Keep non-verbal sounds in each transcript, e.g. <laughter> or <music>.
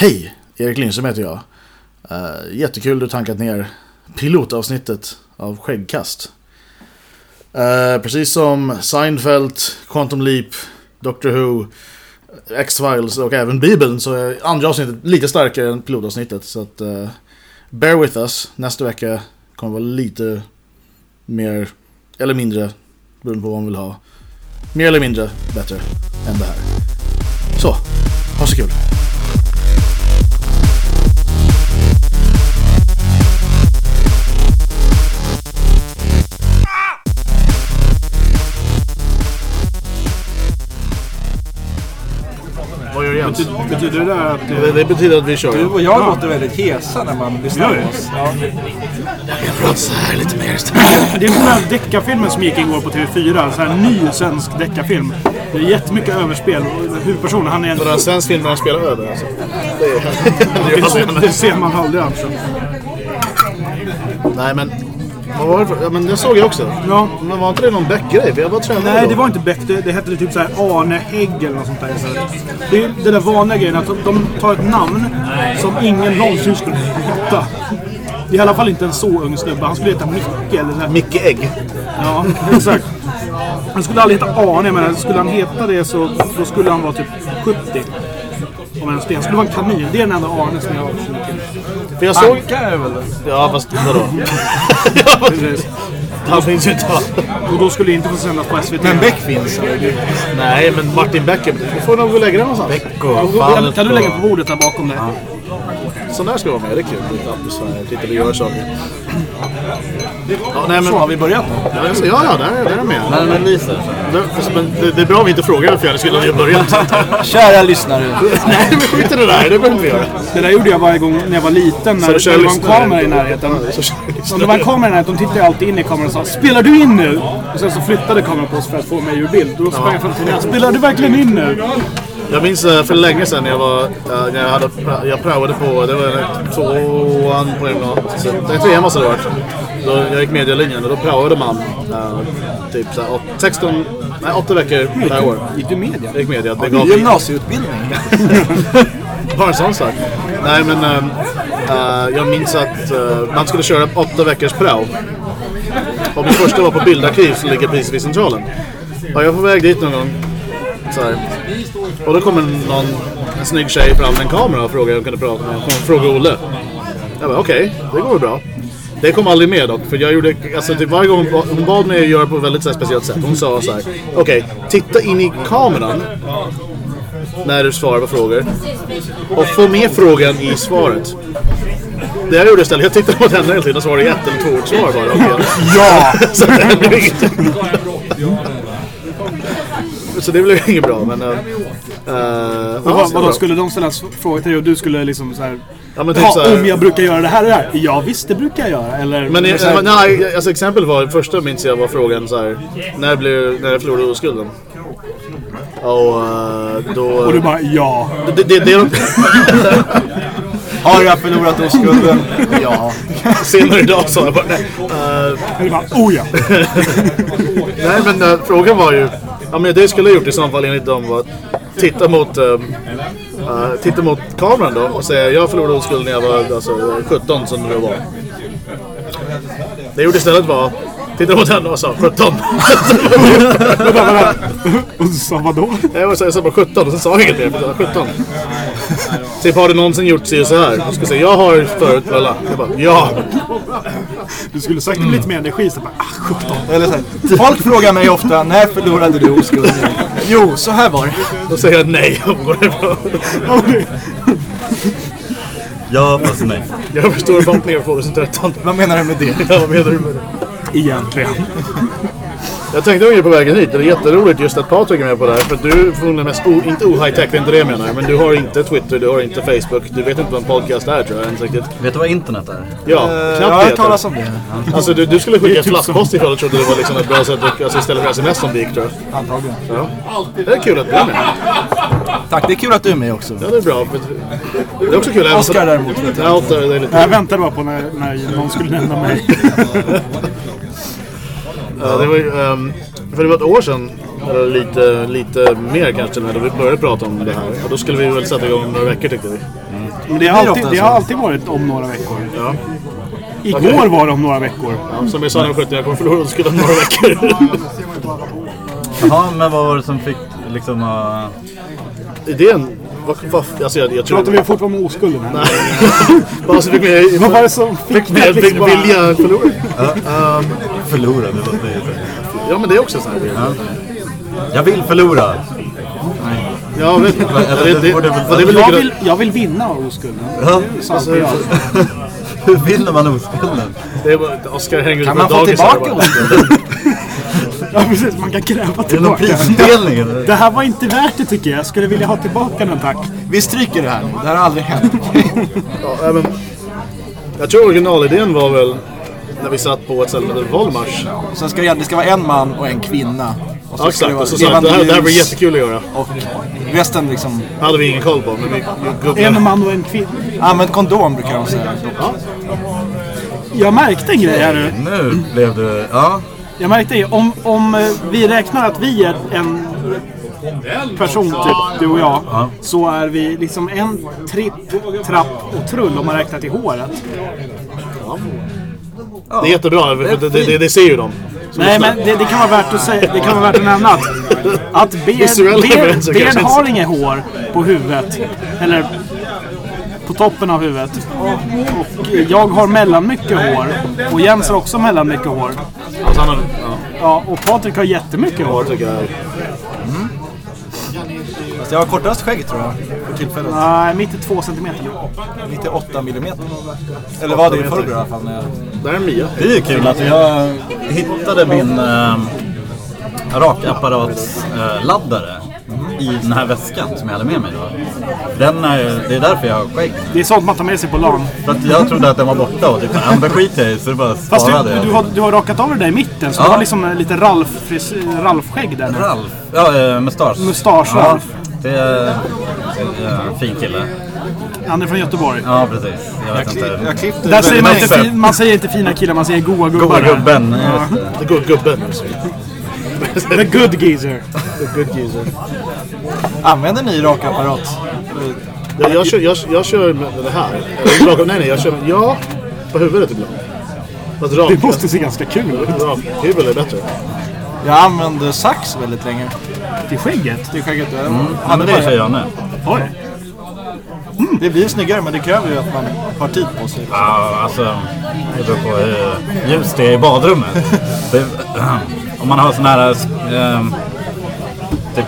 Hej! Erik Lindström heter jag. Uh, jättekul du tankat ner pilotavsnittet av Skäggkast. Uh, precis som Seinfeld, Quantum Leap, Doctor Who, X-Files och även Bibeln så är andra avsnittet lite starkare än pilotavsnittet. Så att, uh, bear with us. Nästa vecka kommer vara lite mer eller mindre, beroende på vad man vill ha. Mer eller mindre bättre än det här. Så, ha så kul! Betyder, betyder det där att Det, det betyder att vi kör. Du och jag låter väldigt hesa när man lyssnar på det? oss. Ja. Prata så här lite mer. Det är den här deckarfilmen som gick igår på TV4. Så här ny svensk deckarfilm. Det är jättemycket överspel. Huvudpersonen, han är en... Det är en svensk film där han spelar över alltså. Det är, det Det, det ser man aldrig alltså. Nej men, vad var det för, ja, men det såg jag också. Ja. Men var inte det någon Beck-grej? Bara Nej, då. det var inte Beck. Det, det hette typ så här Arne Hägg eller något sånt där. istället. Det är det där vanliga grejen att de, tar ett namn som ingen någonsin skulle är i alla fall inte en så ung snubbe. Han skulle heta Micke eller så. Micke Ägg. Ja, <laughs> exakt. Han skulle aldrig heta Arne, men skulle han heta det så då skulle han vara typ 70. Om ens det. Han skulle vara en kanin. Det är den enda Arne som jag känner till. För jag såg... Anka är väl Ja fast vadå? <laughs> ja, Precis. han finns ju inte? Och då skulle det inte få sändas på SVT. Men Beck finns eller? Nej men Martin Beck, du får nog lägga den någonstans. Beck och kan, kan du lägga på bordet där bakom dig? Sån där ska vara med, det är kul. Lite atmosfär, lite vi gör saker. Ja, nej, men, Så, har vi börjat nu? Ja, ja, ja, där, där är jag med. Nej, men Lisa. Det, alltså, men det, det är bra om vi inte frågar för jag skulle ha börjat. Kära lyssnare. <laughs> nej, men skit i det där. Det behöver vi göra. Det där gjorde jag varje gång när jag var liten. När, när det var en kamera i närheten. Om det var en kamera i närheten, de tittade alltid in i kameran och sa Spelar du in nu? Och sen så flyttade kameran på sig för att få mig ur bild. Då sprang jag fram till Linnea. Spelar du verkligen in nu? Jag minns eh, för länge sedan när jag var, eh, när jag, hade, jag praoade på, det var tvåan på gymnasiet, trean måste det ha varit. Då, jag gick medielinjen och då praoade man eh, typ så här, åt- 16, nej 8 veckor per år. Gick du media? Jag gick media. Det gav Gymnasieutbildning. <laughs> Bara en sån sak. Nej men eh, jag minns att eh, man skulle köra åtta veckors prao. Och min första var på bildarkiv som ligger precis vid centralen. Och jag var på väg dit någon gång. Så här. Och då kommer någon, en snygg tjej fram med en kamera och frågade om jag kunde prata med Hon frågade Olle. Jag bara okej, det går väl bra. Det kom aldrig med dock, för jag gjorde, alltså typ varje gång hon ba- hon bad mig att göra på ett väldigt så här, speciellt sätt. Hon sa så här: okej, titta in i kameran när du svarar på frågor. Och få med frågan i svaret. Det jag gjorde istället, jag tittade på henne hela tiden och svarade ett eller två ord svar bara. Okay. Ja! <laughs> Så det blev inget. <laughs> Så det blev inget bra, men... Uh, uh, Och vad, vadå, skulle de ställa frågor till dig och du skulle liksom så här... Ja, men typ "Ja, så här- om jag brukar göra det här och det här? Ja visst, det brukar jag göra. Eller, Men eller så här, eh, nej, alltså exempel var, första minns jag var frågan så här. När, blev, när jag förlorade oskulden? Och eh, då... och du bara ja. det, det, det, Har jag förlorat oskulden? Ja. <laughs> senare idag sa jag bara nej. Eh, Eller bara oh ja. <laughs> Nej men äh, frågan var ju, ja men det jag skulle ha gjort i så fall enligt dem var att titta mot, äh, titta mot kameran då och säga jag förlorade oskulden när jag var alltså, 17 som det var. Det jag gjorde istället var, titta mot henne och sa 17. Och du sa vadå? jag så- jag sa bara 17 och sen sa jag inget mer för det var 17. Typ har du någonsin gjort sig så här? Jag ska säga jag har förut, alla. Jag bara ja. Du skulle sagt det med lite mer energi så bara ah, 17. Eller så här. Folk frågar mig ofta, när förlorade du oskulden? Jo, så här var det. Då säger jag nej och går ifrån. Ja, fast nej. Jag har för stora förhoppningar på 2013. Vad menar du med det? Ja, vad menar du med det? Egentligen. Jag tänkte mycket på vägen hit. Det är jätteroligt just att Patrik är med på det här. För du är mest, o, inte o-high tech, det är inte det jag menar. Men du har inte Twitter, du har inte Facebook. Du vet inte vad en podcast är tror jag ens riktigt. Vet du vad internet är? Ja, Jag knappt har hört talas jag. om det. Alltså du, du skulle skicka flaskpost ifall du trodde det var liksom ett bra sätt att, alltså istället för sms som det gick tror jag. Antagligen. Ja. Det är kul att du är med. Tack, det är kul att du är med också. Ja, det är bra. Det är också kul. Oskar däremot jag. Ja, Oskar, det är lite... Jag väntade bara på när, när någon skulle nämna mig. <laughs> Ja, det var ju, ehm, för det var ett år sedan Eller lite, lite mer kanske när vi började prata om det här. Och då skulle vi väl sätta igång om några veckor tyckte vi. Men det har, alltid, det har alltid varit om några veckor. Ja. Igår var det om några veckor. Ja, som jag sa när jag skötte, jag kommer förlora oskulden om några veckor. Jaha, men vad var det som fick liksom... Uh, Idén, vad, vad, alltså jag, jag tror... Pratar vi fortfarande om oskulden här? Vad som fick mig, Vad var det som fick mig dig att liksom vilja förlora? förlora? Det låter ju... Ja men det är också så här. Jag vill förlora! Jag vet inte. Det, det det, Jag vill, jag vill vinna oskulden. Ja. Är. <laughs> Hur vinner man oskulden? det är bara- Oskar hänger ut Kan på man få dagis här tillbaka oskulden? <laughs> Ja precis, man kan kräva Är det någon tillbaka. prisutdelning eller? Det här var inte värt det tycker jag. Jag skulle vilja ha tillbaka den tack. Vi stryker det här nu. Det här har aldrig hänt. <laughs> Ja, men, jag tror originalidén var väl när vi satt på ett ställe med Volmars. Sen ska det, det ska vara en man och en kvinna. Och så Ja, exakt. det Och så det här, det här blir jättekul att göra. Och resten liksom... hade vi ingen koll på. Men vi, vi En man och en kvinna. Använd kondom brukar de säga. Jag märkte en grej här nu. Nu blev det... Ja. Jag märkte det. Om, om eh, vi räknar att vi är en person, typ du och jag, så är vi liksom en tripp, trapp och trull om man räknar till håret. Det är jättebra. Det, det, det, det ser ju de. Nej, men det, det kan vara värt att säga, det kan vara värt att nämna att, att Ben, har inget hår på huvudet. Eller på toppen av huvudet. Och jag har mellan mycket hår. Och Jens har också mellan mycket hår. Han har, ja, Ja, och Patrik har jättemycket hår. jag tycker jag. Fast jag har kortast skägg tror jag. För tillfället. Nej, mitt är två centimeter. 98 millimeter. Eller var det i förrgår i alla fall. När jag... Där är Mia. Det är ju kul att jag hittade min äh, rakapparatsladdare i den här väskan som jag hade med mig då. Den är, det är därför jag har skägg. Det är sånt man tar med sig på LAN. För att jag trodde att den var borta och typ, ja men skit i så det bara Fast du, sparade jag. du, har, du har rakat av det där i mitten, så Ja. du har liksom lite Ralf, fris- Ralf-skägg där nu. Ralf? Ja, äh, mustasch. Mustasch, ja, Ralf. Det är en fin kille. Han är från Göteborg. Ja, precis. Jag vet inte. Jag klippte Där säger man, inte fin, man säger inte fina killar, man säger goa gubbar. Goa gubben. går gubben. The good geezer. The good geezer. Använder ni rakapparat? Jag, jag, kör, jag, jag kör med det här. Raka- nej, nej, jag kör med, ja, på huvudet ibland. Fast Det måste se ganska kul ut. rak huvud är bättre. Jag använde sax väldigt länge. Till skägget. Det är skägget. Ja, hade men det kör jag nu. Oj. Det blir snyggare men det kräver ju att man har tid på sig. Ja, alltså det beror på hur ljust det är i badrummet. <laughs> Det, <clears throat> om man har sån här eh, typ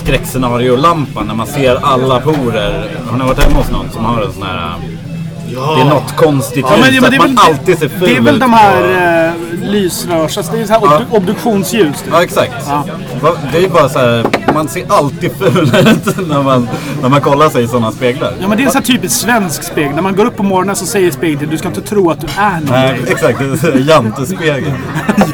skräckscenario-lampa när man ser alla porer. Har ni varit hemma hos någon som har en sån här... Ja. Det är något konstigt Ja, men, ljus, men att det, är man väl, alltid ser ful det är väl ut de här eh, lysrörs... Alltså det är så här obdu- obduktionsljus. typ. Ja, exakt. Va- Det är ju bara så här, man ser alltid ful ut <laughs> när man, när man kollar sig i sådana speglar. Ja men det är en sån här typiskt svensk spegel. När man går upp på morgonen så säger spegeln du ska inte tro att du är Nej, någonting. exakt. Det är så här <laughs> jantespegeln.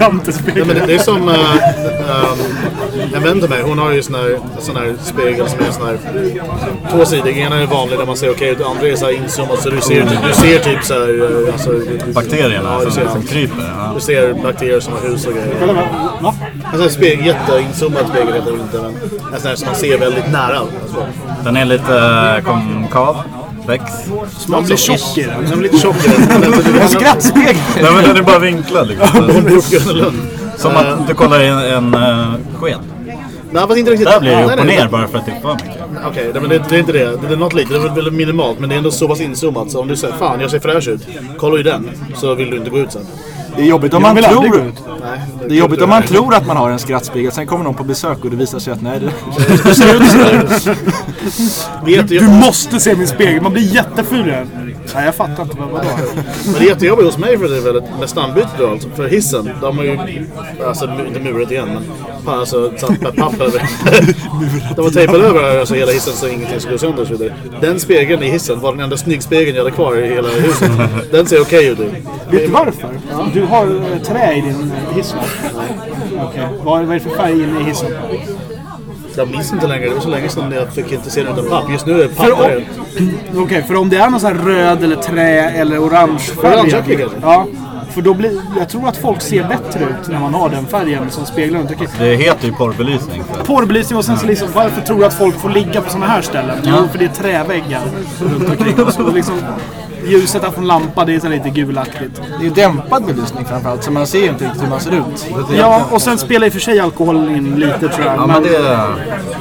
Ja, men det, är som äh, ähm, en vän till mig, hon har ju sån här, sån här spegel som är sån här tvåsidig. Ena är vanlig där man ser okej ut, andra är så här inzoomat så du ser, du ser typ så här, äh, alltså, Bakterierna Ja, du som, ser, som kryper. Ja. du ser bakterier som har hus och grejer. Kolla, Va? En sån spegel, jätteinzoomad spegel heter det inte men en sån här som man ser väldigt nära. Alltså. Den är lite eh, konkav. Väx. Man blir tjock i den. Den är lite tjockare. En skrattspegel! Nej men den är bara vinklad liksom. <laughs> Som att du kollar i en, en uh, sken. Nej, fast inte riktigt. Där blir det Nej, upp och nej, ner nej. bara för att det är för mycket. Okej, nej, men det, det är inte det. Det är något lite. Det är väl minimalt, men det är ändå så pass inzoomat. Så om du säger fan, jag ser fräsch ut. Kolla ju den. Så vill du inte gå ut sen. Det är jobbigt om Man tror... ut. Nej, Det är jobbigt om man tror att man har en skrattspegel, sen kommer någon på besök och det visar sig att nej, det... <laughs> Det är, jätte, Du måste se min spegel, man blir jätteful i den. Nej jag fattar inte, vad, vadå? <laughs> men det är jättejobbigt hos mig för det är väldigt, med stambytet och allt. För hissen, de har ju, alltså inte murat igen men fan, alltså satt med papp över. <laughs> de har tejpat över alltså, hela hissen så ingenting ska gå sönder och så vidare. Den spegeln i hissen var den enda snyggspegeln jag hade kvar i hela huset. <laughs> Den ser okej ut. Vet du varför? Du har eh, trä i din eh, hiss va? Okej. Vad, vad är det för färg inne i hissen? Jag minns inte längre, det var så länge sedan jag fick inte se den utan papp. Just nu är det För papp. <clears throat> Okej, för om det är någon sån här röd eller trä eller orange färg. Orangeaktig kanske? Ja. För då blir, jag tror att folk ser bättre ut när man har den färgen som speglar runt. Det heter ju porrbelysning. För. Porrbelysning och sen så liksom, varför tror du att folk får ligga på sådana här ställen? Jo, för det är träväggar runt omkring. Och så liksom, ljuset här från lampa, det är så lite gulaktigt. Det är ju dämpad belysning framförallt, så man ser ju inte riktigt hur man ser ut. Ja, och sen spelar i och för sig alkohol in lite tror jag. Ja, men det...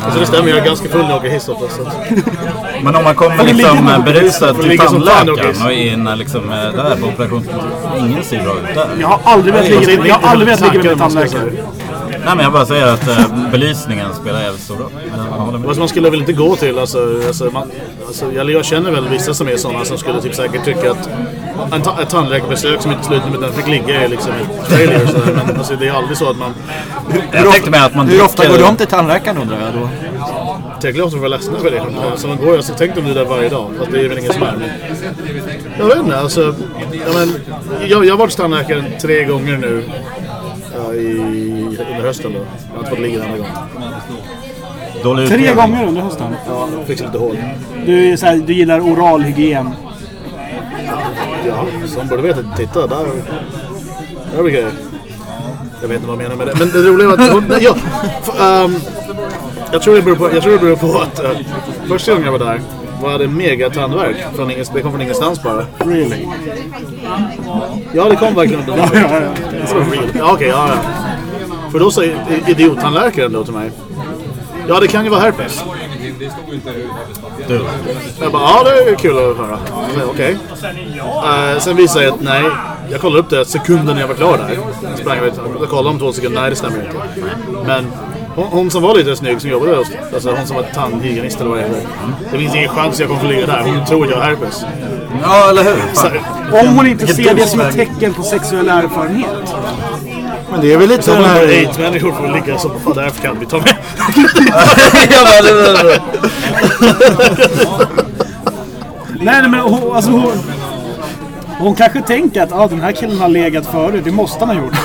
Alltså det stämmer, jag är ganska full när jag åker hiss ofta. Så. att- <laughs> Men om man kommer liksom berusad det till tandläkaren och inne liksom eh, där på operation... Ingen ser bra ut där. Jag har aldrig velat Alltså, ligga, med tandläkare. Nej men jag bara säger att eh, belysningen spelar jävligt stor roll. Jag. Alltså man skulle väl inte gå till, alltså, alltså, man, alltså jag, jag känner väl vissa som är sådana som skulle typ säkert tycka att en ta, ett tandläkarbesök som inte slutar med att den fick ligga är liksom ett failure och sådär. Men alltså, det är aldrig så att man... Jag tänkte att man Hur ofta går de till tandläkaren undrar jag då? Tillräckligt ofta för att vara ledsna för det. Alltså man går ju, alltså, tänk om du är där varje dag. Fast det är väl ingen som är. Men, jag vet inte, alltså. Ja, men, jag, jag har varit hos tandläkaren tre gånger nu. Ja, i, under hösten då. Jag har inte fått ligga den här gången. Dålig Tre utdelning. gånger under hösten. Ja, fixa lite hål. Du, är så här, du gillar oral hygien. Ja, som borde veta. Titta, där. Där blir grejer. Jag vet inte vad jag menar med det. Men det roliga var att hon, nej, ja, f- ehm, jag, tror det beror på, jag tror det beror på att uh, första gången jag var där var det megatandvärk. Från ingens, det kom från ingenstans bara. Really? Ja, det kom verkligen. Ja, ja. Ja, okej, ja, ja. För då säger idiottandläkaren då till mig. Ja, det kan ju vara herpes. Du. Jag bara, ja det är kul att höra. Okej. Eh, sen visade jag att nej, jag kollade upp det sekunden jag var klar där. Jag sprang ut och kollade om två sekunder, nej det stämmer inte. Men hon, hon som var lite snygg som jobbade hos alltså hon som var tandhygienist eller vad det heter. Det finns ingen chans jag kommer få ligga där. Hon tror att jag har herpes. Ja, eller hur? Så. Om hon inte ser det som ett tecken på sexuell erfarenhet. Men det är väl lite så här... aids-människor får ligga så, fan därför kan vi ta med. Nej, nej men hon, alltså hon, hon kanske tänker att ah, den här killen har legat förut. Det måste han ha gjort.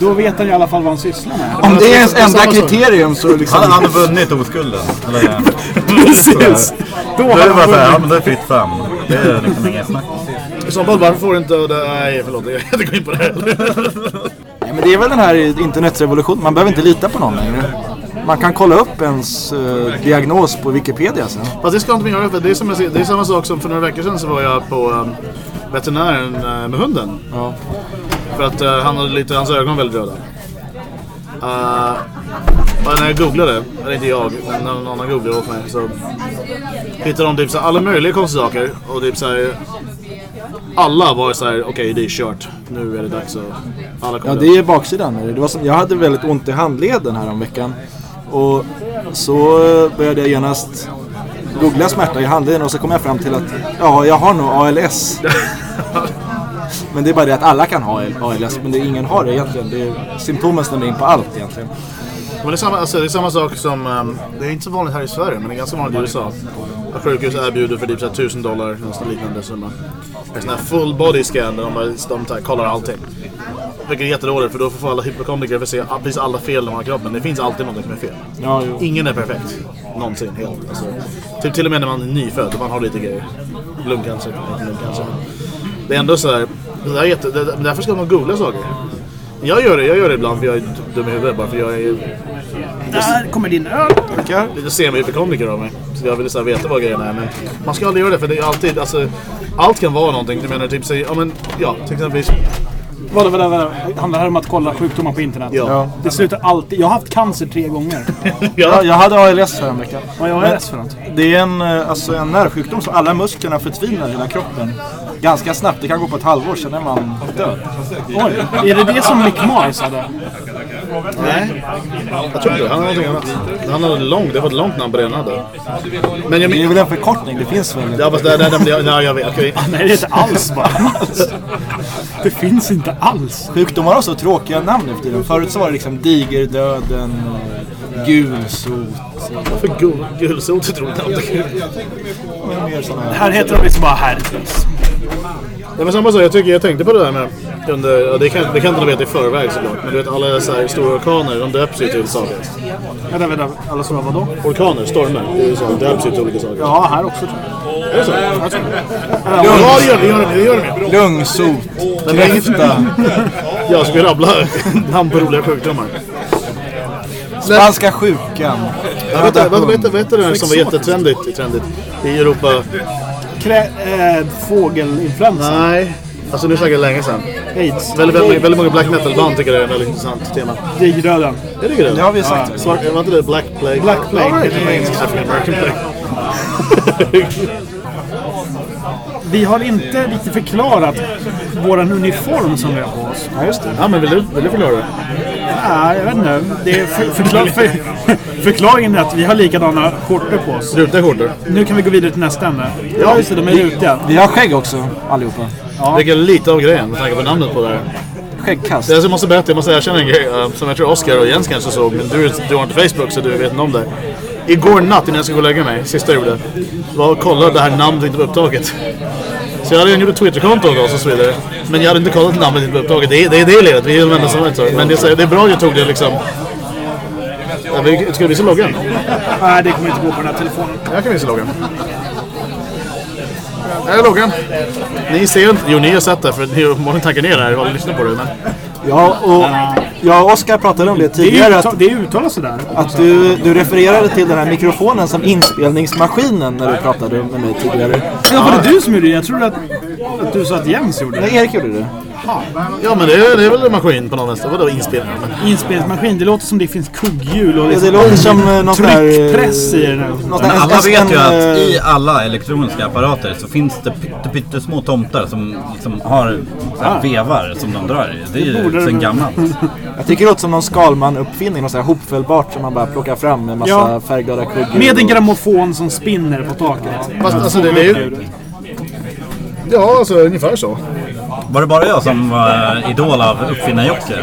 Då vet han i alla fall vad han sysslar med. Om det är ens enda kriterium så liksom... Han har vunnit oskulden. Eller, <laughs> Precis. Då då har är det bara såhär, ja men det är fritt fram. Det är liksom inget snack. I så fall, varför får du inte... Nej, förlåt. Jag kan inte gå in på det heller. Nej, men det är väl den här internetrevolutionen. Man behöver inte lita på någon längre. Man kan kolla upp ens eh, diagnos på Wikipedia sen. Fast det ska inte man göra för det är, som jag det är samma sak som för några veckor sedan så var jag på um, veterinären uh, med hunden. Ja. För att uh, han hade lite, hans ögon var väldigt röda. Uh, när jag googlade, eller inte jag, men någon annan googlade åt mig så hittade de typ så alla möjliga konstiga saker och typ så här, alla var så här: okej det är kört, nu är det dags att alla Ja, det är baksidan. det. Var som, jag hade väldigt ont i handleden här om veckan. Och så började jag genast googla smärta i handleden och så kom jag fram till att ja, jag har nog ALS. <laughs> men det är bara det att alla kan ha ALS, men det är ingen har det egentligen. Det är, symptomen stämmer in på allt egentligen. Men det är, samma, alltså, det är samma sak som, ehm, det är inte så vanligt här i Sverige men det är ganska vanligt i USA. Sjukhus erbjuder för typ så här 1000 dollar, något liknande summa. En sån här full body scan där de, bara, de tar, kollar allting. Vilket är jättedåligt för då får alla hypokondriker se precis alla fel de har i kroppen. Det finns alltid något som är fel. Ja. Ingen är perfekt. Någonsin helt. Alltså, typ till och med när man är nyfödd och man har lite grejer. Lungcancer, inte lungcancer. Det är ändå så här, det där är jätte, det, därför ska man googla saker. Jag gör det, jag gör det ibland för jag är dum i huvudet bara för jag är Där kommer din öl. Tackar. lite semi-hypokondriker av mig. Så jag vill så veta vad grejerna är. Men man ska aldrig göra det för det är alltid, alltså, allt kan vara någonting. Jag menar typ säg, ja men, ja, till exempel. Vadå, vadå, vadå? Handlar det här om att kolla sjukdomar på internet? Ja. Det slutar alltid. Jag har haft cancer tre gånger. <laughs> Ja, ja. jag hade ALS förra veckan. Vad jag är rädd för något. Det är en, eh, alltså en nervsjukdom så alla musklerna förtvinar i hela kroppen. Ganska snabbt, det kan gå på ett halvår sen är man död. Oj, är det det som Mick Mars hade? Nej, jag tror inte det. Han hade någonting annat. Han hade lång, det var ett långt namn på det han hade. Men jag Det är men, väl en förkortning, det finns väl? ja, fast det, det, det, det, ja, jag vet. Okej. <laughs> Nej, det är inte alls bara. Det finns inte alls. Sjukdomar har så tråkiga namn nu för tiden. Förut så var det liksom digerdöden, eh, gulsot. För gul, och Mer såna här. Här heter de liksom bara herpes. Ja, men samma sak, jag, tycker, jag tänkte på det där med under, ja, det, kan, det kan inte de veta i förväg såklart. Men du vet alla så här stora orkaner, de döps ju till saker. Vänta, vänta. Alla som vadå? Orkaner, stormar i USA döps ju till olika saker. Ja, här också tror jag. Är det så? Jag tror det. Ja, det gör det, det gör det, det gör det med. Lugn, sot, Men det är inget- kräfta, Jag ska rabbla namn på roliga sjukdomar. spanska sjukan. Ja, vet du, vet, vet, vet, vet du den som var jättetrendigt trendigt i Europa? Krä, eh, fågelinfluensa. Nej. Alltså nu snackar jag länge sedan. Aids. Väldigt, väldigt, väldigt många black metal-band tycker det är ett väldigt intressant tema. Digröden. Är det det? Det har vi sagt. Svart, var inte det Black Plague? Black Plague. Right, det är engelska. African American Plague. <laughs> Vi har inte riktigt förklarat våran uniform som vi har på oss. Ja, just det. Ja, men vill du, vill du förklara det? Nej, jag vet inte. Det är för, förklar, för, förklaringen är att vi har likadana skjortor på oss. Rutiga skjortor. Nu kan vi gå vidare till nästa ämne. Ja, just det. De är rutiga. Vi har skägg också, allihopa. Det är lite av grejen med tanke på namnet på det här. Skäggkast. Jag måste berätta, jag måste erkänna en grej eh, som jag tror Oscar och Jens kanske såg, men du, du har inte Facebook så du vet inte om det. Igår natt innan jag skulle gå och lägga mig, sista jag gjorde, var och kollade det här namnet inte var upptaget. Så jag hade redan gjort ett Twitterkonto och så vidare. Men jag hade inte kollat namnet var upptaget. Det är det, är det ledet, vi är de enda som vet så. Men det, är- det är bra att jag tog det liksom. Ja, vi, ska du visa loggan? Nej, det kommer inte gå på den här telefonen. Jag kan visa loggan. Här är loggan. Ni ser inte, jo ni har sett det för ni har många tankar ner här och lyssnar på det. Men Ja, och jag och Oskar pratade om det Det är, tidigare. Att, det är uttalat sådär. att du, du refererade till den här mikrofonen som inspelningsmaskinen när du pratade med mig tidigare. Ja, var det du som gjorde det? Jag trodde att, att du sa att Jens gjorde det. Nej, Erik gjorde det. Ja men det är, det är väl en maskin på något vänster. Vadå inspelning? Men, Inspelningsmaskin, det låter som det finns kugghjul och Det liksom låter som någon tryckpress i den. här. Men alla vet ju att i alla elektroniska apparater så finns det pytte, pyttesmå tomtar som liksom har så här vevar som de drar i. Det är Det ju sen det- gammalt. <laughs> Jag tycker det låter som någon Skalman-uppfinning, något hopfällbart som man bara plockar fram med massa Ja. färgglada kugghjul. Med en grammofon som spinner på taket. fast alltså det, det är ju... Ja alltså ungefär så. Var det bara jag som var idol av Uppfinnar-Jocke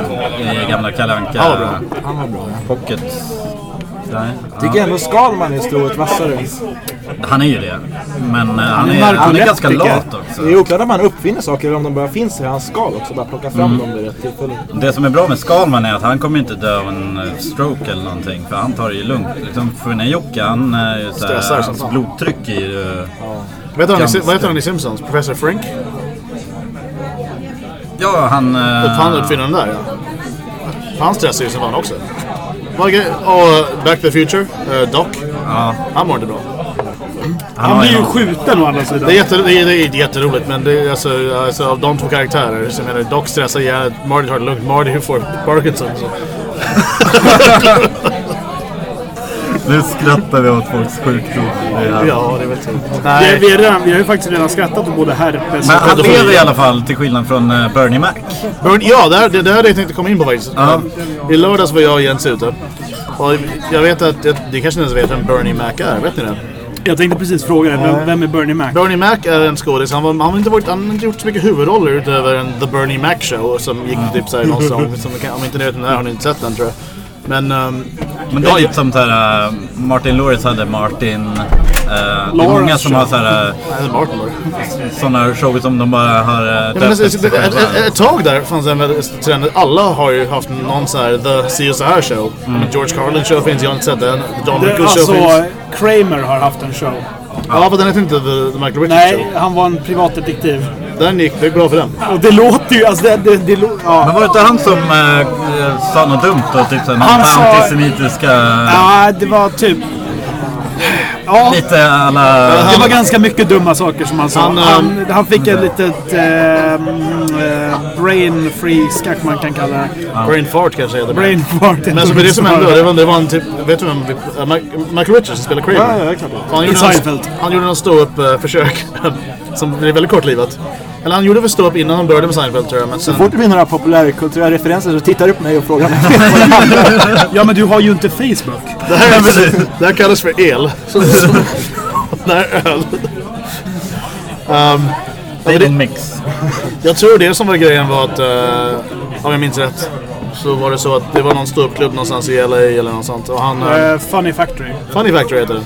i gamla Kalle Anka Han var bra. Han var bra. Pocket? Nej. Tycker ändå Skalman är strået vassare. Han är ju det. Men eh, han, är är, han är ganska lat också. Det är oklart om han uppfinner saker eller om de bara finns i hans skal också. Bara plocka fram Mm. dem vid rätt tillfälle. Det som är bra med Skalman är att han kommer inte dö av en eh, stroke eller någonting. För han tar det ju lugnt. Liksom, för den här Jocke, han är ju såhär, Stressar hans blodtryck är ju... Han, Ganska. vad heter han i Simpsons? Professor Frink? Ja, han... eh, uppfinnaren där ja. Han stressar ju som fan också. Och Back to the Future, eh, Doc. Ja, Han mår inte bra. han, Han blir ju skjuten å andra sidan. Det är, jätte, det är, det är jätteroligt men det är alltså, alltså av de två karaktärer så jag menar Doc stressar ihjäl, Marty tar det lugnt, Marty får Parkinson. Så. <laughs> <laughs> Nu skrattar vi åt folks sjukdom. Det här. Ja, det är väl tur. Vi, Nej, vi, är redan, vi har ju faktiskt redan skrattat åt både herpes Men han lever i alla fall till skillnad från eh, Bernie Mac. Burn, ja, det, här- det där hade jag tänkte komma in på faktiskt. Ja. I lördags var jag och Jens ute. Och jag vet att, det, det kanske ni ens vet vem Bernie Mac är, vet ni det? Jag tänkte precis fråga dig, vem, vem är Bernie Mac? Bernie Mac är en skådis, han, var, han, har inte varit, han har inte gjort så mycket huvudroller utöver en The Bernie Mac Show som gick typ såhär någon sång, som, om inte ni vet den där har ni inte sett den tror jag. Men, ehm, Men är lite som såhär, uh, Martin Lawrence hade Martin. Uh, det är många som har såhär, sådana shower som de bara har uh, Ja, men alltså, ett, ett, själva. ett, ett tag där fanns det en trend. Alla har ju haft någon sån här The och så här show. Men George Carlin show finns, jag har inte sett den. Det, Rickles show alltså, finns. Kramer har haft en show. Ja, men den heter inte The, the Michael Richards Nej, show. han var en privatdetektiv. Den gick, det gick bra för den. Och det låter ju, alltså det, det, det lå- ja. Men var det inte han som uh, sa något dumt då? Typ såhär, Han sa- antisemitiska... Ja, det var typ... Ja, Lite alla... det var ganska mycket dumma saker som han sa. Han, Han, han, fick ett litet ehm, eh, brain freeze, kanske man kan kalla det. Brain fart kanske heter det. Brain fart. Men alltså, det som hände, det var, det var en typ, vet du vem, vi- Mike- Michael Richards som spelar Kramer? Ja, ja, klart. Han I gjorde han gjorde någon ståupp-försök <laughs> som blev väldigt kortlivat. Eller han gjorde väl ståupp innan han började med Seinfeld tror jag. Men sen, Så fort det blir några populärkulturella referenser så tittar du på mig och frågar mig det. Ja, men du har ju inte Facebook. det, här, det här kallas för el. Det här är öl. Um, Det är en mix. jag tror det som var grejen var att, uh, om jag minns rätt, så var det så att det var någon ståuppklubb någonstans i LA eller något sånt. Och han, uh, Funny Factory. Funny Factory heter den.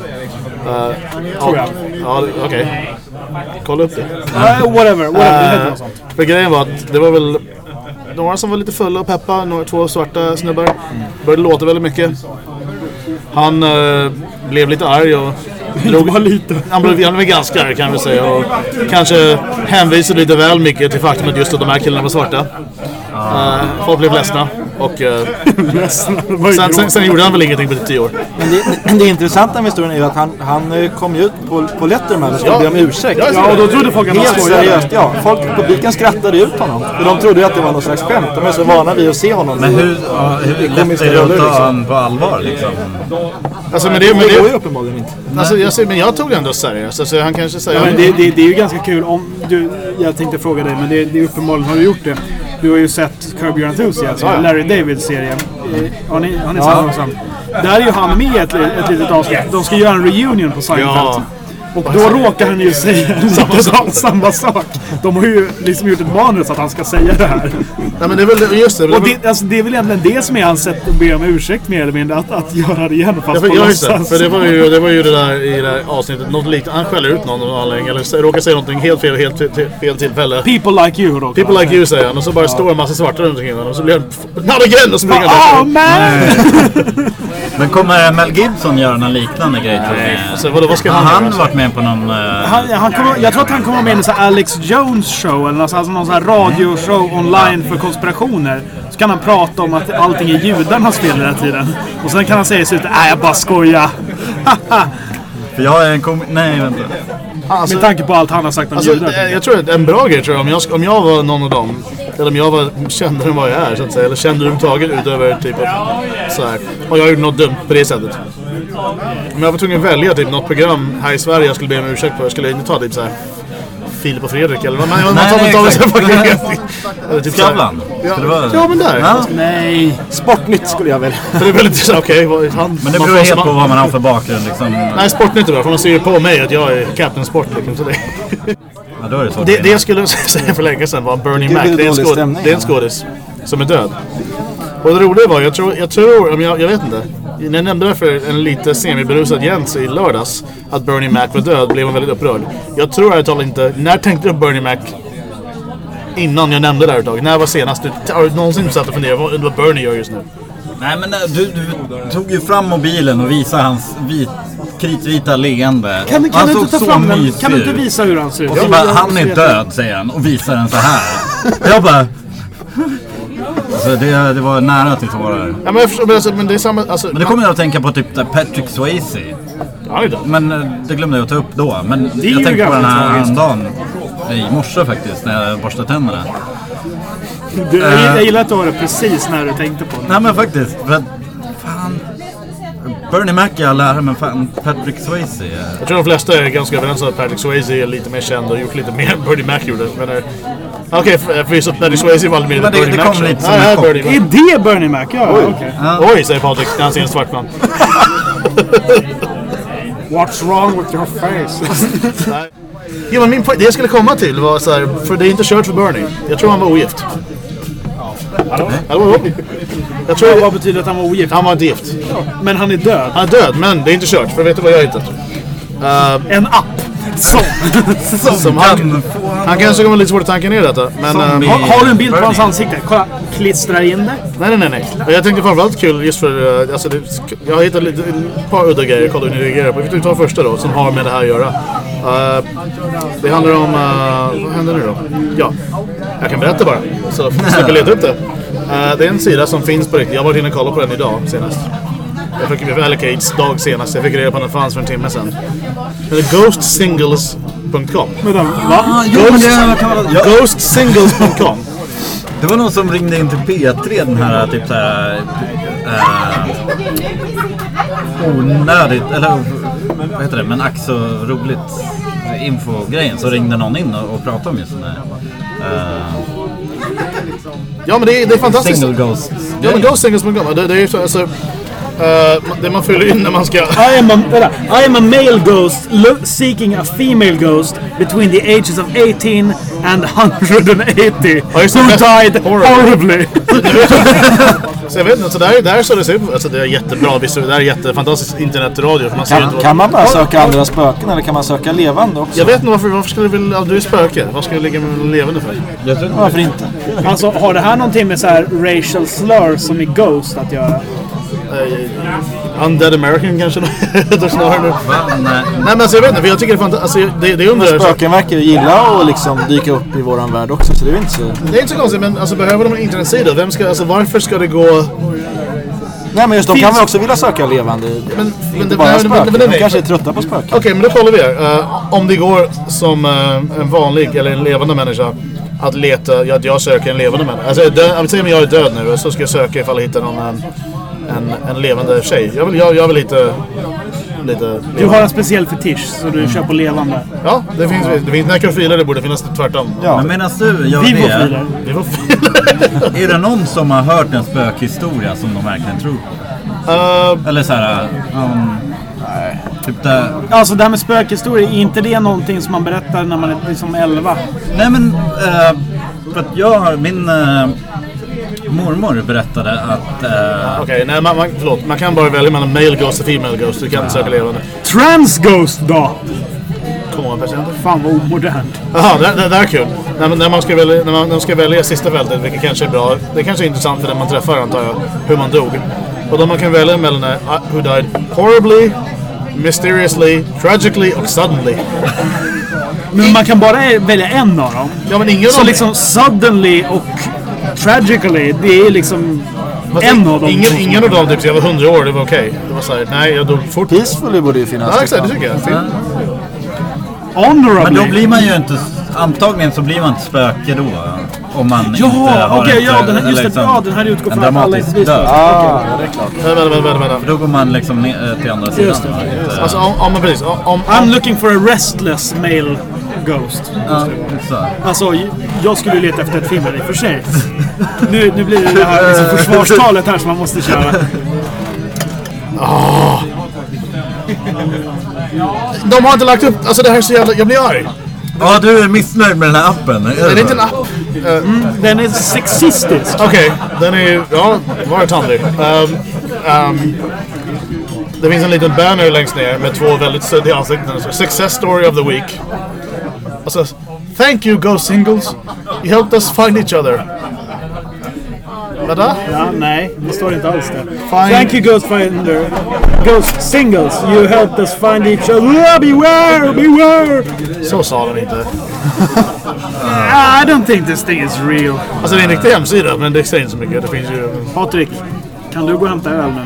Uh, Tror jag. Ja, det- okej. Kolla upp det. Eh, whatever, whatever. något sånt. För grejen var att det var väl några som var lite fulla och peppa, några, två svarta snubbar. Började låta väldigt mycket. Han eh, blev lite arg och <laughs> drog, lite. han blev, han blev ganska arg kan vi säga och kanske hänvisade lite väl mycket till faktumet just att de här killarna var svarta. Eh, folk blev ledsna och eh, <laughs> sen, sen, sen gjorde han väl ingenting på typ tio år. Men det, det intressanta med historien är ju att han, han eh, kom ut på, på Letterman och skulle Ja. be om ursäkt. Ja, Ja, och då trodde folk att han Helt seriöst, ja. Folk, publiken skrattade ut honom. För de trodde att det var någon slags skämt. De är så vana vid att se honom. Men hur, ja, hur lätt är det att ta liksom. honom på allvar liksom? Alltså, men det, men Det går ju det, uppenbarligen inte. alltså, jag, säger- men jag tog det ändå seriöst. Alltså, han kanske säger... Ja, men det, det, det är ju ganska kul om du... Jag tänkte fråga dig, men det, det är uppenbarligen har du gjort det. Du har ju sett Curb Your Enthusiasm, Larry Davids serie. Eh, Har ni, har ni sett den? Där är ju han med i ett, ett litet avsnitt. De ska göra en reunion på Seinfeld. Ja. Och då råkar han ju säga <laughs> samma sak. <laughs> samma sak. De har ju liksom gjort ett manus att han ska säga det här. Nej, men det är väl just det. Och väl- det, alltså, det är väl egentligen det som är hans sätt att be om ursäkt mer eller mindre. Att, att göra det igen Ja, fast för, på ja, det. låtsas. För det var ju det, var ju det där i det där avsnittet, något liknande. Han skäller ut någon av anledning, eller råkar säga någonting helt fel, helt fel tillfälle. People like you då. People like you säger han och så bara står en massa svarta runt omkring honom och så blir han Not again! Och springer Oh han man! Men kommer Mel Gibson göra någon liknande grej tror ni? Så vadå, vad ska han han göra? varit med på någon... eh, Han, han kommer, jag tror att han kommer med i en sån här Alex Jones show eller någon, alltså någon sån här radioshow online för konspirationer. Så kan han prata om att allting är judarnas fel hela tiden. Och sen kan han säga i slutet nej jag bara skojar. <laughs> För jag är en kom... Nej vänta. Alltså, Med tanke på allt han har sagt om alltså, judar. det- jag tror att en bra grej tror jag, om jag, om jag var någon av dem, eller om jag var kändare än vad jag är så att säga, eller känd överhuvudtaget utöver typ att, så här, och jag gjorde något dumt på det sättet. Om jag var tvungen att välja typ något program här i Sverige jag skulle be om ursäkt på, jag skulle inte ta typ så här Filip och Fredrik eller vad man, man Nej, tar nej, tar väl fucking <laughs> eller typ Skavlan? Ja, ja men där. Ja. Nej. Sportnytt skulle jag välja. <laughs> För det är väldigt okej, vad- han... Men det man beror helt man- på vad man har för bakgrund liksom. Nej, Sportnytt är bra, för man ser ju på mig att jag är Captain Sport liksom. Så det, <laughs> Ja, då är det svårt det, det jag skulle <laughs> säga för länge sedan var Bernie Mac. Det är en, skåd, stämning, det är en skådis som är död. Och det roliga var, jag tror, jag tror om jag, jag vet inte. När jag nämnde det för en lite semiberusad Jens i lördags att Bernie Mac var död blev hon väldigt upprörd. Jag tror ärligt talat inte, när tänkte du på Bernie Mac innan jag nämnde det här ett? När var senast du, har du någonsin satt och funderat vad, vad Bernie gör just nu? Nej men eh, du, du tog ju fram mobilen och visade hans vit, kritvita leende. Kan, kan han du inte ta fram den? Kan du inte visa hur han ser ut? Och så bara, han är död säger han och visar den så här. Jag bara... Alltså det, det var nära till tårar. Ja, men, jag förstår, men, alltså, men det är samma... Alltså, Men det kommer jag att tänka på typ Patrick Swayze. Men eh, det glömde jag ta upp då. Men ju jag tänkte på den här dagen i morse faktiskt när jag borstade tänderna. Du, jag, gillar- jag gillar att du har det precis när du tänkte på det. Nej men faktiskt. För att. Bernie Mac är all ära men fan Patrick Swayze. är- Jag tror de flesta är ganska överens om att Patrick Swayze är lite mer känd och gjort lite mer än Bernie Mac gjorde. Men, eh, Okej, för- förvisso Patrick Swayze var aldrig med Men det- Bernie det Mac. kom lite som Ja, en ja. Bernie Mac. Är det Bernie Mac? Ja, okej. Oj, säger Patrik när han ser en svart man. <laughs> What's wrong with your face? <laughs> Nej. Ja, men min poäng, det jag skulle komma till var så här, för det är inte kört för Bernie. Jag tror han var ogift. Hallå? Hallå? Jag tror Vad betyder att han var ogift? han var inte gift. Men han är död. Han är död, men det är inte kört. För vet du vad jag har hittat? Uh, En app. Som. <laughs> som han, han kanske kommer lite svårt att tanka ner detta. Men, Som i- Har, har du en bild på hans ansikte? Kolla. Klistra in det. Nej, nej, nej. jag tänkte framförallt kul just för... eh, Alltså, det, jag har hittat lite, ett par udda grejer. Kolla hur ni reagerar på. Vi kan ta första då, som har med det här att göra. Eh, det handlar om... eh, vad händer nu då? Ja, jag kan berätta bara. Så slipper leta upp det. Eh, det är en sida som finns på riktigt. Jag varit inne och kollat på den idag senast. Jag fick eller Kates dag senast. Jag fick reda på att den fanns för en timme sedan. Är ghostsingles.com. Vänta, va? Ah, det, talas- ja, Ghostsingles.com. det var någon som ringde in till P3 den här typ såhär... Uh, onödigt, eller vad heter det, men ack så roligt infogrejen. Så ringde någon in och, och pratade om just den här. Uh, Ja, men det är, det är fantastiskt. single ghost. Ja men ghostsingles.com, det, det är ju så, alltså, eh, det man fyller in när man ska... I am, a, vänta. I am a male ghost seeking a female ghost between the ages of 18 and 180 Ja, just det. who died horribly. horribly. <laughs> Så jag vet inte, så där, där så det ser ut. Alltså det är jättebra, visst, det där är jättefantastisk internetradio. För man Kan, inte vad- kan man bara söka andra spöken eller kan man söka levande också? Jag vet inte varför, varför skulle du vilja... ja, Du är spöke. Vad ska du ligga med levande för? Varför inte? Alltså, har det här någonting med så här racial slur som i Ghost att göra? Eh, Undead American kanske? då <laughs> snarare nu. Va? Nej. Nej men alltså jag vet inte, för jag tycker det är fantastiskt. Alltså, det, det är under... Spöken verkar ju gilla att liksom dyka upp i våran värld också så det är inte så... Det är inte så konstigt, men alltså, behöver de en internetsida? Vem ska, alltså, varför ska det gå... Nej men just de kan väl också vilja söka levande. Men, men, inte det- bara nej, men- spöken. men- men- de kanske är trötta på spöken. Okej, men då kollar vi här. Eh, om det går som eh, en vanlig eller en levande människa att leta, att jag söker en levande människa. Alltså, jag är död, om vi säger att jag är död nu så ska jag söka ifall jag hittar någon, en, en, levande tjej. Jag vill, jag, jag vill lite... lite Du har en speciell fetisch så du kör på levande. Ja, det finns, det finns nekrofiler, det borde finnas tvärtom. Ja. Men medan du gör Vivofiler. det, Vi får filer. <laughs> är det någon som har hört en spökhistoria som de verkligen tror på? Uh, Eller så här, um, typ där, Alltså det här med spökhistorier, är inte det någonting som man berättar när man är liksom 11? Nej men, eh, för att jag har, min eh, mormor berättade att... eh, Okej, nej man, man, förlåt. Man kan bara välja mellan male ghost och female ghost. Du kan inte söka levande. Då? Kom on, patienter. Fan vad omodernt. Jaha, det, det där är kul. När, man- när, man ska välja, när, man, när man ska välja sista fältet, vilket kanske är bra. Det kanske är intressant för den man träffar antar jag, hur man dog. Och då man kan välja mellan uh, who died horribly, mysteriously, tragically och suddenly. Men man kan bara välja en av dem. Ja men ingen av Så dem... liksom suddenly och tragically, det är liksom fast en av dem. Ingen, ingen av dem, typ jag var 100 år, det var okej. Det var såhär, nej jag dog fort. Peacefully borde ju finnas. Ja exakt, det tycker jag. Fint. Honorably. men då blir man ju inte, antagligen så blir man inte spöke då. Om man inte Ja, har okej, ett, ja, den här, eller just det. liksom Ja, den här utgår från att alla inte död. Ah, ja, det är klart. Vänta, vänta, vänta. vänta. Då går man liksom ner till andra sidan. Just det. och inte- Alltså om, om, precis, om, om, I'm looking for a restless male ghost. Ja, så. Alltså, jag skulle ju leta efter ett film i och för sig. <laughs> Nu, nu blir det det här liksom försvarstalet här som man måste köra. de har inte lagt upp, alltså det här är så jävla, jag blir arg. Ja, du är missnöjd med den här appen? Är Det är inte en app. Eh, Den är sexistisk. Okej, den är. Ja, var tandig. Um, um, det finns en liten banner längst ner med två väldigt suddiga ansikten. Success story of the week. Alltså, thank you Ghost Singles. You helped us find each other. Vänta? Ja, nej, det står inte alls det. Fine. Thank you Ghost Finder. Ghost Singles, you helped us find each other. Ah, beware, beware! Så sa den inte. <laughs> I don't think this thing is real. Alltså det är en riktig hemsida, men det säger inte så mycket. Det finns ju... Patrik, kan du gå och hämta öl nu?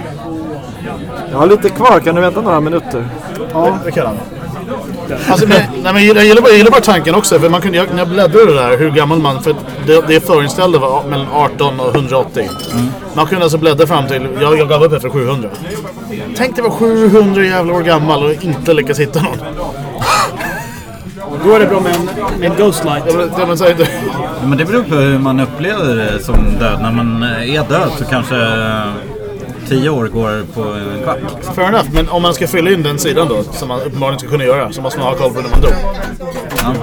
Jag har lite kvar, kan du vänta några minuter? Ja, det kan han. Alltså, men, nej, men jag, gillar bara, jag gillar bara tanken också. För man kunde, jag, när jag bläddrade där, hur gammal man... För det, det förinställda var mellan 18 och 180. Man kunde alltså bläddra fram till... Jag, jag gav upp efter 700. Tänk dig vara 700 jävla år gammal och inte lyckas hitta någon. Då är det bra med en, med en Ghost Light. Jag, jag, men, det- Ja, Men det beror på hur man upplever det som död. När man eh, är död så kanske eh, tio år går på en kvart. fair enough, men om man ska fylla in den sidan då, som man uppenbarligen ska kunna göra, så måste man ha koll på när man dog. Ja.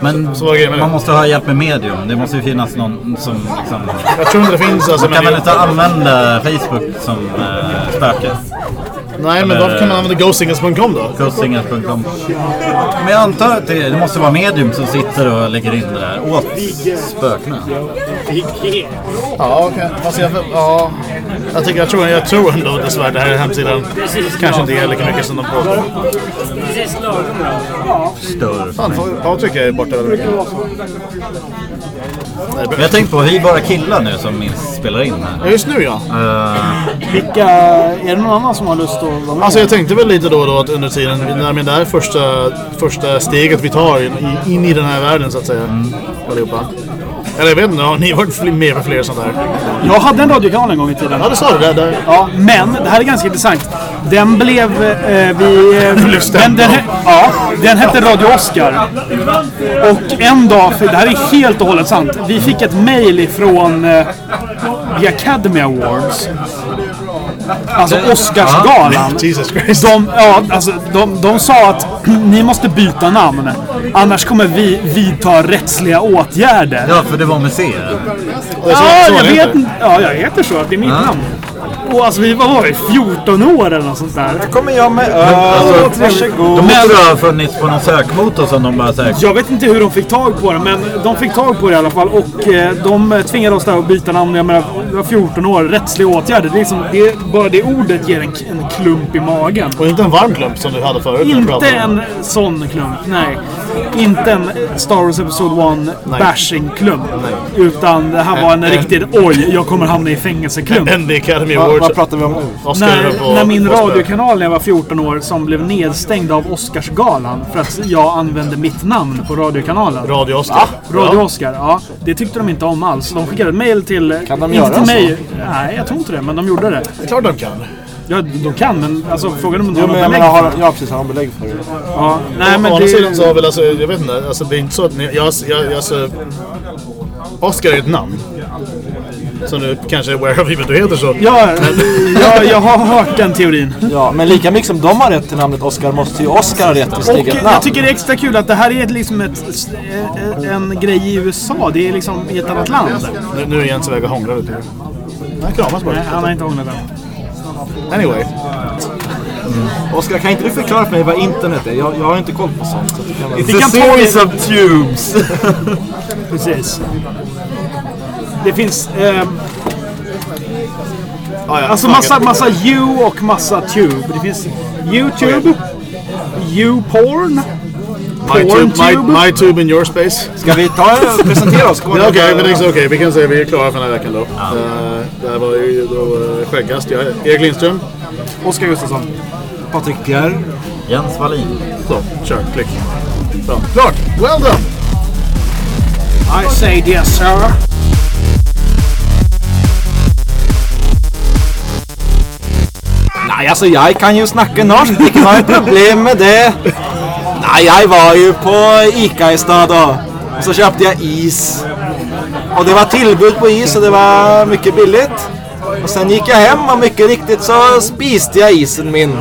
Men Så det. man måste ha hjälp med medium. Det måste ju finnas någon som liksom... Jag tror inte det finns alltså... Man kan väl inte använda Facebook som eh, spöke? Nej, men varför kan man använda ghostingers.com då? Ghostingers.com Men jag antar att det, det måste vara medium som sitter och lägger in det där åt spökena. Ja, okej. Jag, ja, jag, tycker, jag, tror, jag tror ändå dessvärre det här är hemsidan kanske inte är lika mycket som de påstår. Större. Fan, Patrik är borta. Men jag tänkte på, vi är bara killar nu som spelar in här. Ja, just nu ja. Eh, Vilka... Är det någon annan som har lust att vara med? Alltså jag tänkte väl lite då och då att under tiden, när det här är första, första steget vi tar in, in i den här världen så att säga. Allihopa. Eller jag vet inte, har ni varit med för fler sånt här? Jag hade en radiokanal en gång i tiden. Ja, det sa du. Där, där. Ja, men det här är ganska intressant. Den blev... Eh, vi, eh, <laughs> Blev den, stämd den, av. ja, den hette Radio Oscar. Och en dag, för det här är helt och hållet sant. Vi fick ett mail ifrån eh, The Academy Awards. Alltså Oscarsgalan. Jesus Christ. De, ja, alltså, de, de sa att <clears throat> ni måste byta namn. Annars kommer vi vidta rättsliga åtgärder. Ja, för det var så- Ja, jag vet inte. Ja, jag heter så. Det är mitt namn. Och alltså vi var, var vi, 14 år eller något sånt där. kommer jag med öl. Alltså, Varsågod. Då måste ha funnits på någon sökmotor som de bara säger. Jag vet inte hur de fick tag på det, men de fick tag på det i alla fall. Och eh, de tvingade oss där att byta namn. Jag menar, vi var 14 år. Rättsliga åtgärder. Det är liksom, det, bara det ordet ger en, en klump i magen. Och inte en varm klump som du hade förut. Inte en sån klump, nej. Inte en Star Wars Episode 1 bashing-klump. Utan det här var en riktig oj, jag kommer hamna i fängelseklump. En The Academy Vad, Awards. vad pratar vi om nu? När, min radiokanal när jag var 14 år som blev nedstängd av Oscarsgalan för att jag använde mitt namn på radiokanalen. Radio Oscar. Radio Oscar, ja. Det tyckte de inte om alls. De skickade ett mail till... Kan de inte göra till så? Nej, jag tror inte det. Men de gjorde det. Det är klart de kan. Ja, de kan, men alltså frågan är om de har jag belägg för det. ja, precis. Har de belägg för det? Ja, nej men Å andra sidan så det... har väl alltså, jag vet inte, alltså det är inte så att ni, jag, jag, alltså, Oscar är ett namn. Som du kanske är aware of du heter så. Ja, <laughs> ja, jag har hört den teorin. Ja, men lika mycket som de har rätt till namnet Oscar måste ju Oscar ha rätt till sitt eget jag namn. tycker det är extra kul att det här är ett, liksom ett, eh, en grej i USA. Det är liksom i ett annat land. Nu, nu är Jens iväg och hånglar lite. Han kramas bara. Nej, han har inte ångrat den. Anyway. Oscar, kan inte du förklara för mig vad internet är? Jag, jag har inte koll på sånt. Så det kan kan ta det. of tubes. <laughs> Precis. Det finns... ehm, Ah, ja, alltså massa, massa you och massa tube. Det finns YouTube, YouPorn, My tube, my, my tube in your space. Ska vi ta och presentera oss? <laughs> Okej, men så okej. Vi kan säga vi är klara för den här veckan då. Eh, det här var ju då uh, skäggast. Jag är Erik Lindström. Oskar Gustafsson. Patrik Pierre. Jens Wallin. Så, kör. Klick. Bra. Klart! Well done! I say yes sir. Nej, alltså jag kan ju snacka norsk. Ikke noe problem med det. Nej, jag var ju på Ica i stad då. Och så köpte jag is. Och det var tillbud på is och det var mycket billigt. Och sen gick jag hem och mycket riktigt så spiste jag isen min.